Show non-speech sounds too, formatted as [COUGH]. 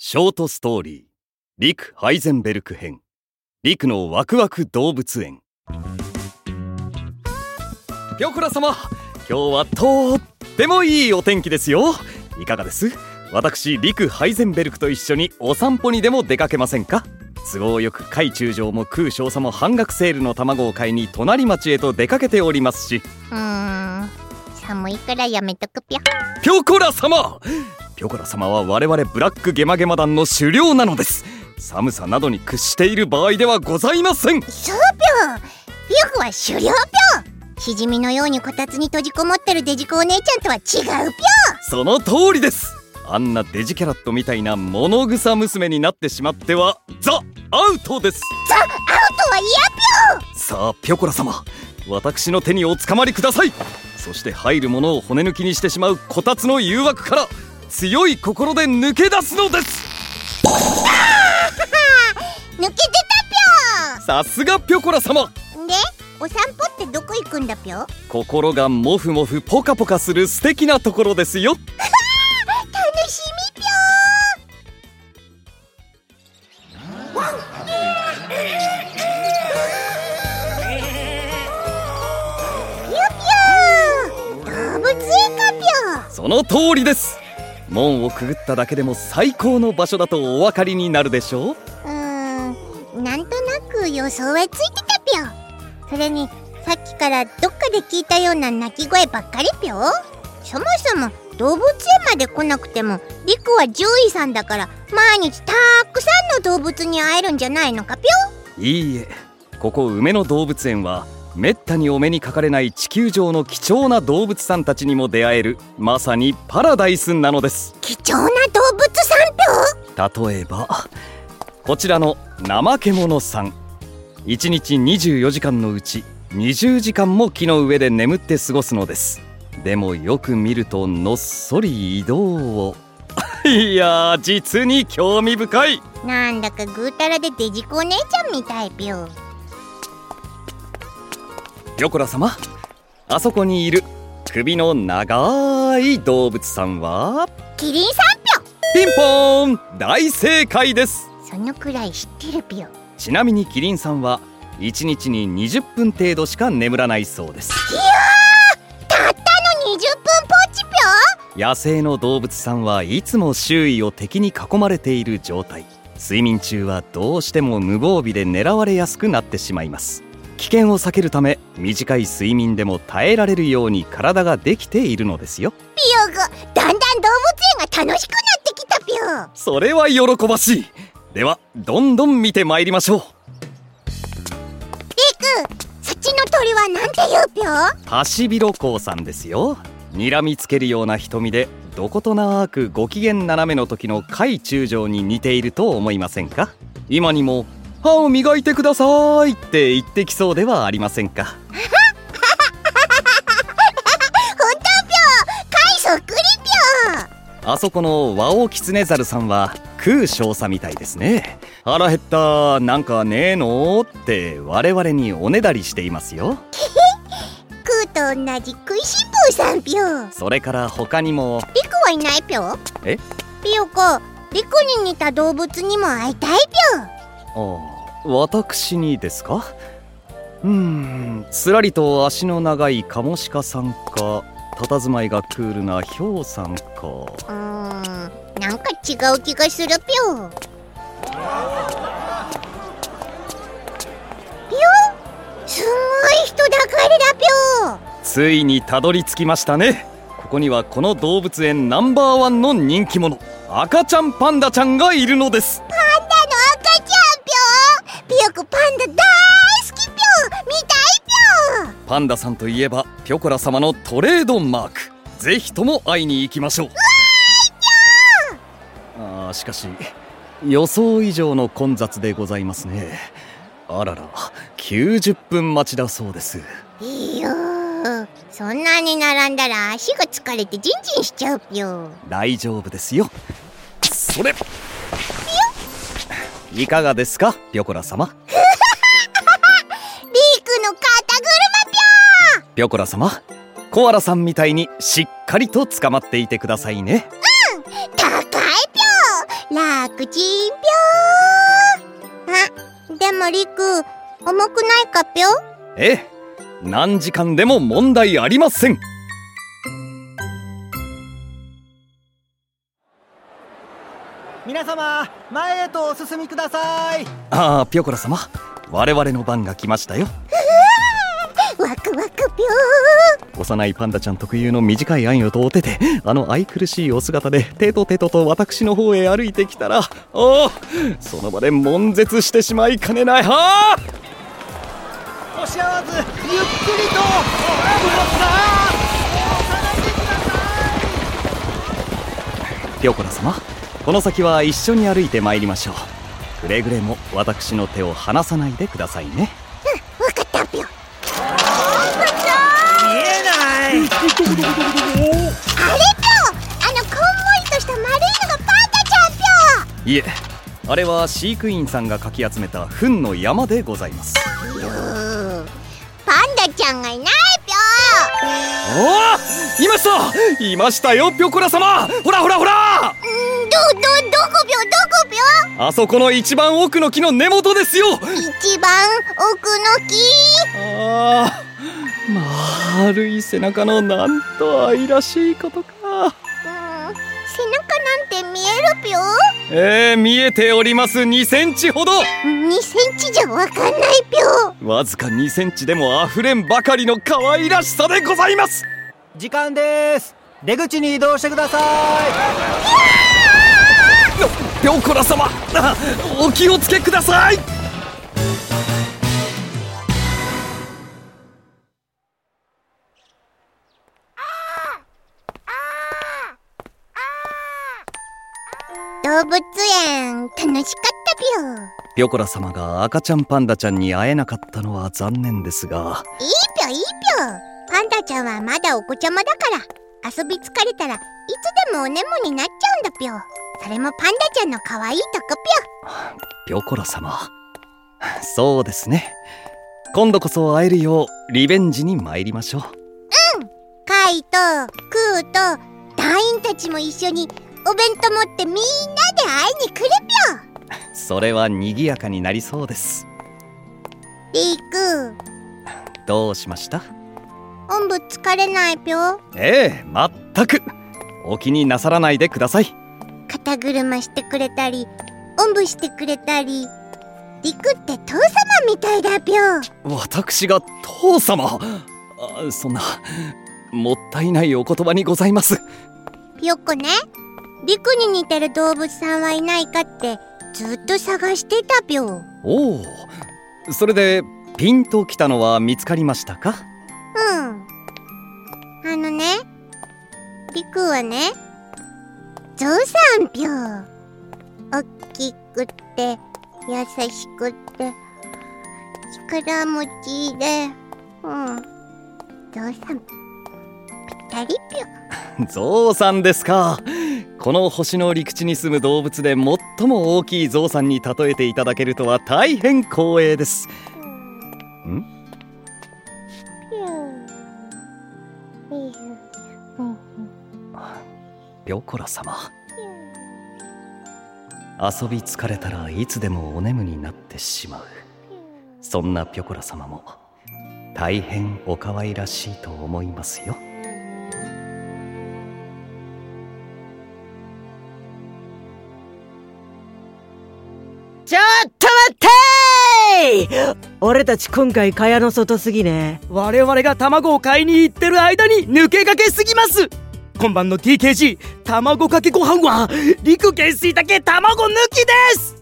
ショートストーリー。リク・ハイゼンベルク編。リクのワクワク動物園。ピョコラ様今日はとってもいいお天気ですよ。いかがです？私リク・ハイゼンベルクと一緒にお散歩にでも出かけませんか？都合よく海中将も空少佐も半額セールの卵を買いに隣町へと出かけておりますし。うーん。寒いからやめとくぴょ。ピョコラ様ピョコラ様は我々ブラックゲマゲマ団の首領なのです。寒さなどに屈している場合ではございません。そうぴょピョコは狩猟ぴょしじみのようにこたつに閉じこもってるデジコお姉ちゃんとは違うぴょその通りです。あんなデジキャラットみたいな物草娘になってしまってはザ・アウトです。ザ・アウトは嫌ぴさあピョコラ様私の手におつかまりください。そして入るものを骨抜きにしてしまうこたつの誘惑から強い心で抜け出すのです。ょ [LAUGHS] 抜けてたさすがピョコラ様。ぴょでお散歩ってどこ行くんだぴょ心がモフモフポカポカする素敵なところですよ。[LAUGHS] 楽しみぴょ [LAUGHS] その通りです門をくぐっただけでも最高の場所だとお分かりになるでしょう？うーんなんとなく予想はついてたぴょそれにさっきからどっかで聞いたような鳴き声ばっかりぴょそもそも動物園まで来なくてもリクは獣医さんだから毎日たくさんの動物に会えるんじゃないのかぴょいいえここ梅の動物園はめったにお目にかかれない地球上の貴重な動物さんたちにも出会えるまさにパラダイスなのです。貴重な動物さんぴょ例えばこちらの怠け者さん。1日24時間のうち20時間も木の上で眠って過ごすのです。でもよく見るとのっそり移動を。[LAUGHS] いやー実に興味深い。なんだかぐうたらでデジコお姉ちゃんみたいぴょピョコラ様あそこにいる首の長い動物さんはキリンさんぴピンポーン大正解です。ょそのくらい知ってるぴょちなみにキリンさんは1日に20分程度しか眠らないそうです。たったの20分ポッチぴょ野生の動物さんはいつも周囲を敵に囲まれている状態。睡眠中はどうしても無防備で狙われやすくなってしまいます危険を避けるため短い睡眠でも耐えられるように体ができているのですよ。ピオがだんだん動物園が楽しくなってきたぴょ。それは喜ばしい。ではどんどん見てまいりましょう。リクそっちの鳥はなんて言うぴょ？ハシビロコウさんですよ。睨みつけるような瞳でどことなくご機嫌斜めの時の海中将に似ていると思いませんか？今にも「歯を磨いてください」って言ってきそうではありませんか。[LAUGHS] ほんとぴょ貝そっくりぴょあそこのワオキツネザルさんは空少佐みたいですね。腹減ったなんかねえのって我々におねだりしていますよ。[LAUGHS] クーと同じ食いしん坊さんぴょそれから他にも。リクはいないぴょえ？ピオコリクに似た動物にも会いたいぴょああ。私にですか？うーん。つらりと足の長いカモシカさんか。佇まいがクールなヒョウさんか。うーん。なんか違う気がするぴょぴょすごい人だかりだぴょついにたどり着きましたね。ここにはこの動物園ナンバーワンの人気者。赤ちゃんパンダちゃんがいるのです。パパンダさんといえばピョコラ様のトレードマーク。ぜひとも会いに行きましょう。あーしかし予想以上の混雑でございますね。あらら90分待ちだそうです。いいよ。そんなに並んだら足が疲れてジンジンしちゃうぴょ大丈夫ですよ。それ。いかがですかピョコラ様？ピョコラ様コアラさんみたいにしっかりと捕まっていてくださいね。ょ高いぴょラ楽ちんぴょーあでもりく重くないかぴょええ何時間でも問題ありません。皆様前へとお進みください。ああピョコラ様我々の番が来ましたよワクワクぴょ幼いパンダちゃん特有の短い愛をとおててあの愛くるしいお姿でテトテトと私の方へ歩いてきたらおおその場で悶絶してしまいかねない。はあ押し合わずゆっくりと。ブロッサーピョコラ様この先は一緒に歩いて参りましょう。くれぐれも私の手を離さないでくださいねいえあれは飼育員さんがかき集めた糞の山でございます。パンダちゃんがいないぴょおおいました。いましたよピョコラ様。ほらほらほら。うんどどどこぴょどこぴょあそこの一番奥の木の根元ですよ。一番奥の木。ああ丸い背中のなんと愛らしいことか。うん背中なんて見えるぴょ？えー、見えております。2センチほど。2センチじゃわかんないぴょ。わずか2センチでも溢れんばかりの可愛らしさでございます。時間です。出口に移動してくださピョコラ様あ [LAUGHS] お気をつけください物園楽しかったぴょ。ピョコラ様が赤ちゃんパンダちゃんに会えなかったのは残念ですが。いいぴょいいぴょ。パンダちゃんはまだお子ちゃまだから。遊び疲れたらいつでもおねむになっちゃうんだぴょ。それもパンダちゃんの可愛いとこぴピョコラ様。そうですね。今度こそ会えるようリベンジに参りましょう。ょカイとクーと団員たちも一緒にお弁当持ってみんなで会いに来るそれは賑やかになりそうです。ぴょリーク。どうしました？おんぶ疲れないぴょええ全く。お気になさらないでください。肩車してくれたりおんぶしてくれたりリクって父様みたいだぴょ私が父様？あそんなもったいないお言葉にございます。ぴよっこねリクに似てる動物さんはいないかってずっと探してたぴょおおそれでピンときたのは見つかりましたか？うん。あのねリクはねゾウさんぴょおっきくって優しくって力持ちで。うん。ゾウさんぴったりぴょ [LAUGHS] ゾウさんですかこの星の陸地に住む動物で最も大きいゾウさんに例えていただけるとは大変光栄です。ん？ピョコラ様遊び疲れたらいつでもお眠になってしまうそんなピョコラ様も大変お可愛らしいと思いますよ俺たち今回蚊帳の外すぎね。我々が卵を買いに行ってる間に抜け駆けすぎます。今晩の TKG 卵かけご飯は陸元帥だけ卵抜きです。